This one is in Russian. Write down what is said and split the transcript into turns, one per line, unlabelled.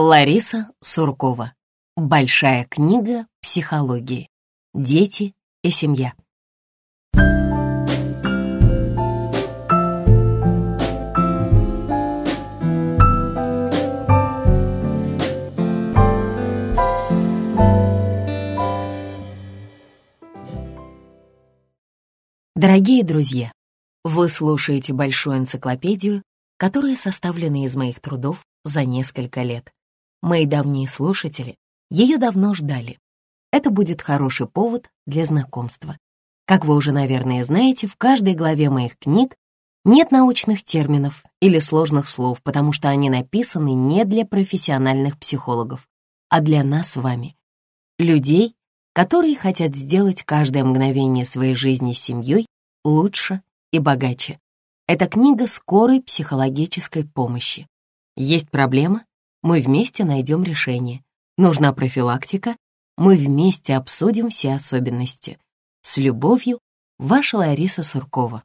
Лариса Суркова. Большая книга психологии. Дети и семья. Дорогие друзья, вы слушаете большую энциклопедию, которая составлена из моих трудов за несколько лет. Мои давние слушатели ее давно ждали. Это будет хороший повод для знакомства. Как вы уже, наверное, знаете, в каждой главе моих книг нет научных терминов или сложных слов, потому что они написаны не для профессиональных психологов, а для нас с вами, людей, которые хотят сделать каждое мгновение своей жизни с семьей лучше и богаче. Это книга скорой психологической помощи. Есть проблема? Мы вместе найдем решение. Нужна профилактика? Мы вместе обсудим все особенности. С любовью, ваша Лариса Суркова.